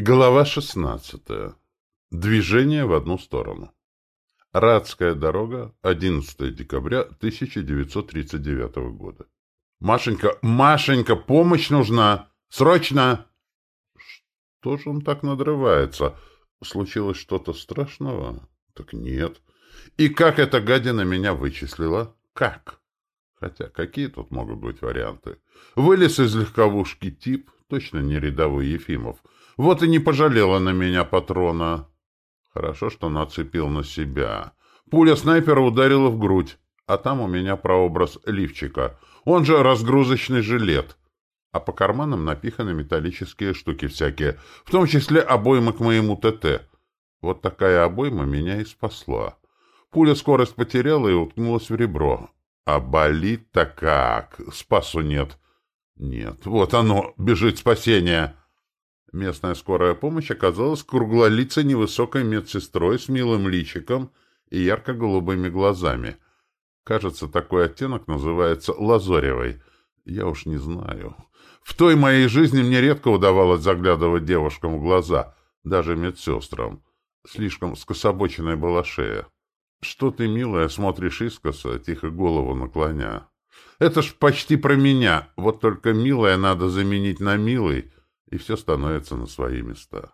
Глава 16. Движение в одну сторону. Радская дорога, 11 декабря 1939 года. «Машенька, Машенька, помощь нужна! Срочно!» Что же он так надрывается? Случилось что-то страшного? Так нет. И как эта гадина меня вычислила? Как? Хотя какие тут могут быть варианты? Вылез из легковушки тип, точно не рядовой Ефимов, вот и не пожалела на меня патрона. Хорошо, что нацепил на себя. Пуля снайпера ударила в грудь, а там у меня прообраз лифчика. Он же разгрузочный жилет. А по карманам напиханы металлические штуки всякие, в том числе обоймы к моему ТТ. Вот такая обойма меня и спасла. Пуля скорость потеряла и уткнулась в ребро. А болит-то как! Спасу нет. Нет, вот оно, бежит спасение. Местная скорая помощь оказалась круглолицей невысокой медсестрой с милым личиком и ярко-голубыми глазами. Кажется, такой оттенок называется лазоревой. Я уж не знаю. В той моей жизни мне редко удавалось заглядывать девушкам в глаза, даже медсестрам. Слишком скособоченная была шея. «Что ты, милая, смотришь искоса, тихо голову наклоня?» «Это ж почти про меня, вот только милая надо заменить на милый» и все становится на свои места.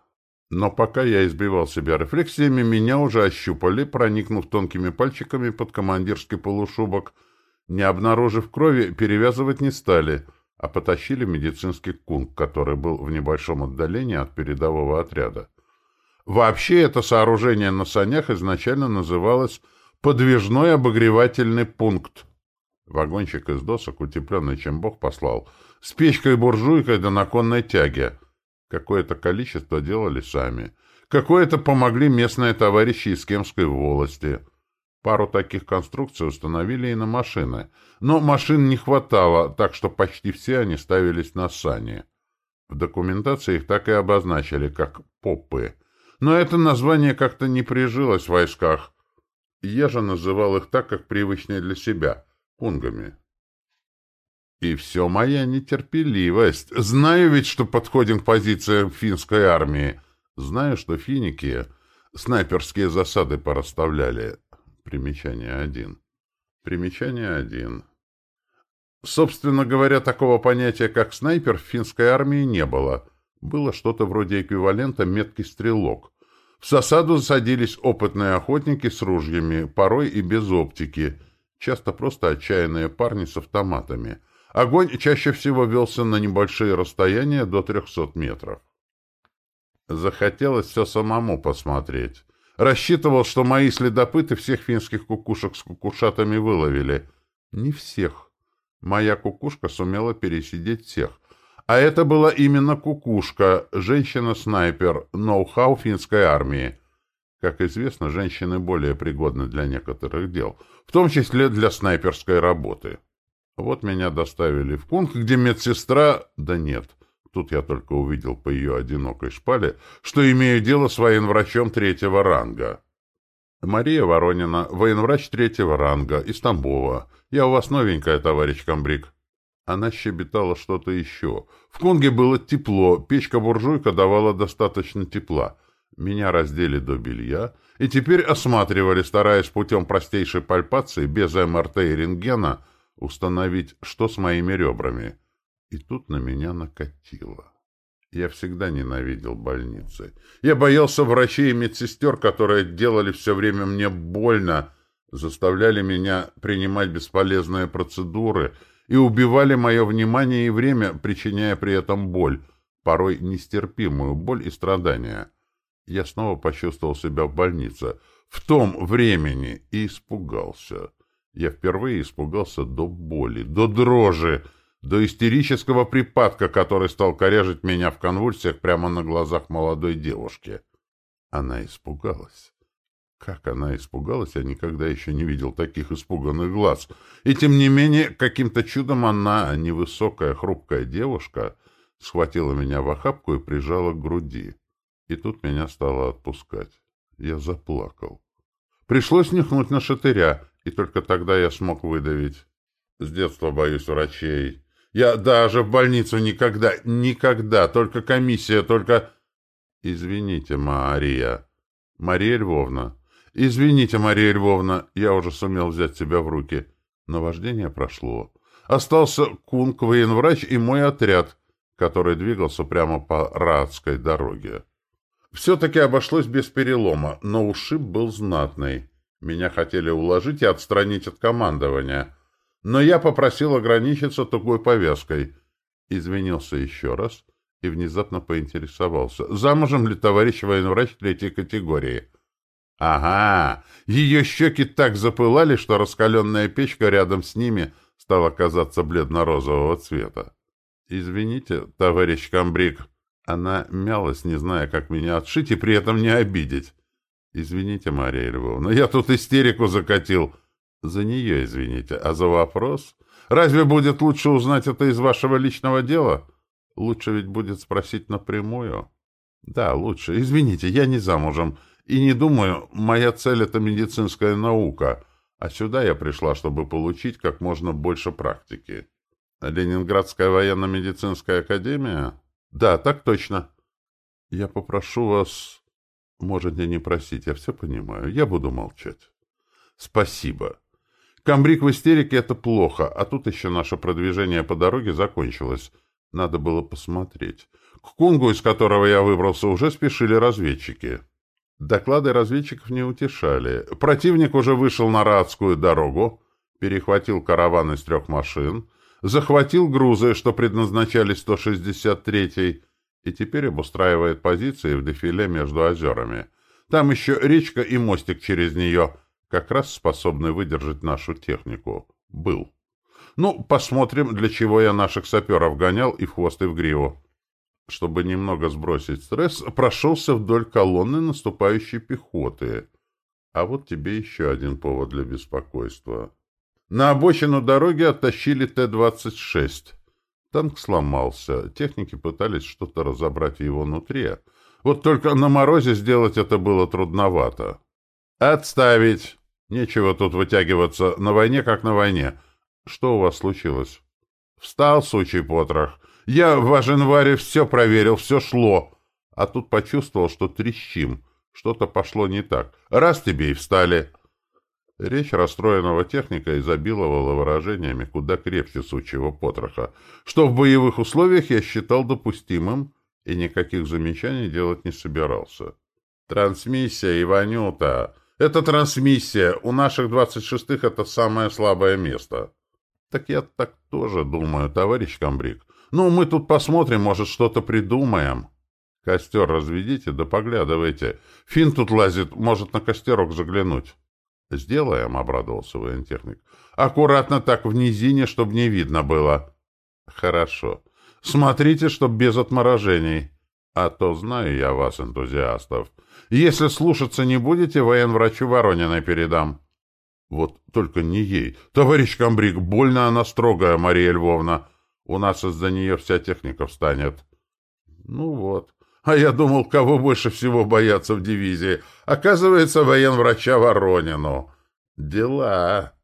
Но пока я избивал себя рефлексиями, меня уже ощупали, проникнув тонкими пальчиками под командирский полушубок. Не обнаружив крови, перевязывать не стали, а потащили медицинский кунг, который был в небольшом отдалении от передового отряда. Вообще это сооружение на санях изначально называлось «подвижной обогревательный пункт». Вагончик из досок, утепленный, чем Бог послал — с печкой-буржуйкой да на конной тяге. Какое-то количество делали сами. Какое-то помогли местные товарищи из Кемской волости. Пару таких конструкций установили и на машины. Но машин не хватало, так что почти все они ставились на сани. В документации их так и обозначили, как «попы». Но это название как-то не прижилось в войсках. Я же называл их так, как привычнее для себя — пунгами. И все моя нетерпеливость. Знаю ведь, что подходим к позициям финской армии. Знаю, что финики снайперские засады пораставляли. Примечание один. Примечание один. Собственно говоря, такого понятия, как снайпер, в финской армии не было. Было что-то вроде эквивалента меткий стрелок. В засаду садились опытные охотники с ружьями, порой и без оптики, часто просто отчаянные парни с автоматами — Огонь чаще всего велся на небольшие расстояния до 300 метров. Захотелось все самому посмотреть. Рассчитывал, что мои следопыты всех финских кукушек с кукушатами выловили. Не всех. Моя кукушка сумела пересидеть всех. А это была именно кукушка, женщина-снайпер, ноу-хау финской армии. Как известно, женщины более пригодны для некоторых дел, в том числе для снайперской работы. Вот меня доставили в пункт, где медсестра... Да нет, тут я только увидел по ее одинокой шпале, что имею дело с военврачом третьего ранга. Мария Воронина, военврач третьего ранга, из Тамбова. Я у вас новенькая, товарищ комбриг. Она щебетала что-то еще. В Конге было тепло, печка-буржуйка давала достаточно тепла. Меня раздели до белья и теперь осматривали, стараясь путем простейшей пальпации, без МРТ и рентгена, установить, что с моими ребрами. И тут на меня накатило. Я всегда ненавидел больницы. Я боялся врачей и медсестер, которые делали все время мне больно, заставляли меня принимать бесполезные процедуры и убивали мое внимание и время, причиняя при этом боль, порой нестерпимую боль и страдания. Я снова почувствовал себя в больнице, в том времени, и испугался. Я впервые испугался до боли, до дрожи, до истерического припадка, который стал корежить меня в конвульсиях прямо на глазах молодой девушки. Она испугалась. Как она испугалась, я никогда еще не видел таких испуганных глаз. И тем не менее, каким-то чудом она, невысокая, хрупкая девушка, схватила меня в охапку и прижала к груди. И тут меня стало отпускать. Я заплакал. Пришлось нюхнуть на шатыря, и только тогда я смог выдавить. С детства боюсь врачей. Я даже в больницу никогда, никогда, только комиссия, только... Извините, Мария. Мария Львовна. Извините, Мария Львовна, я уже сумел взять себя в руки. Наваждение прошло. Остался кунг, военврач и мой отряд, который двигался прямо по Радской дороге. Все-таки обошлось без перелома, но ушиб был знатный. Меня хотели уложить и отстранить от командования. Но я попросил ограничиться тугой повязкой. Извинился еще раз и внезапно поинтересовался, замужем ли товарищ военврач третьей категории. Ага, ее щеки так запылали, что раскаленная печка рядом с ними стала казаться бледно-розового цвета. «Извините, товарищ комбриг». Она мялась, не зная, как меня отшить и при этом не обидеть. «Извините, Мария Львовна, я тут истерику закатил». «За нее извините, а за вопрос? Разве будет лучше узнать это из вашего личного дела? Лучше ведь будет спросить напрямую». «Да, лучше. Извините, я не замужем. И не думаю, моя цель — это медицинская наука, а сюда я пришла, чтобы получить как можно больше практики». Ленинградская военно-медицинская академия? Да, так точно. Я попрошу вас... Можете не просить, я все понимаю. Я буду молчать. Спасибо. Камбрик в истерике — это плохо, а тут еще наше продвижение по дороге закончилось. Надо было посмотреть. К Кунгу, из которого я выбрался, уже спешили разведчики. Доклады разведчиков не утешали. Противник уже вышел на Радскую дорогу, перехватил караван из трех машин, захватил грузы, что предназначались 163-й, и теперь обустраивает позиции в дефиле между озерами. Там еще речка и мостик через нее, как раз способны выдержать нашу технику. Был. Ну, посмотрим, для чего я наших саперов гонял и в хвост, и в гриву. Чтобы немного сбросить стресс, прошелся вдоль колонны наступающей пехоты. А вот тебе еще один повод для беспокойства. На обочину дороги оттащили Т-26. Танк сломался. Техники пытались что-то разобрать в его внутри. Вот только на морозе сделать это было трудновато. «Отставить! Нечего тут вытягиваться. На войне как на войне. Что у вас случилось?» «Встал, сучий потрох. Я в Аженваре все проверил, все шло. А тут почувствовал, что трещим. Что-то пошло не так. Раз тебе и встали». Речь расстроенного техника изобиловала выражениями куда крепче сучьего потроха, что в боевых условиях я считал допустимым и никаких замечаний делать не собирался. «Трансмиссия, Иванюта! Это трансмиссия! У наших двадцать шестых это самое слабое место!» «Так я так тоже думаю, товарищ комбриг. Ну, мы тут посмотрим, может, что-то придумаем». «Костер разведите, да поглядывайте. Фин тут лазит, может на костерок заглянуть». «Сделаем», — обрадовался воентехник. «Аккуратно так в низине, чтобы не видно было». «Хорошо. Смотрите, чтоб без отморожений. А то знаю я вас, энтузиастов. Если слушаться не будете, военврачу Ворониной передам». «Вот только не ей. Товарищ комбриг, больно она строгая, Мария Львовна. У нас из-за нее вся техника встанет». «Ну вот. А я думал, кого больше всего боятся в дивизии. Оказывается, военврача Воронину. Дела.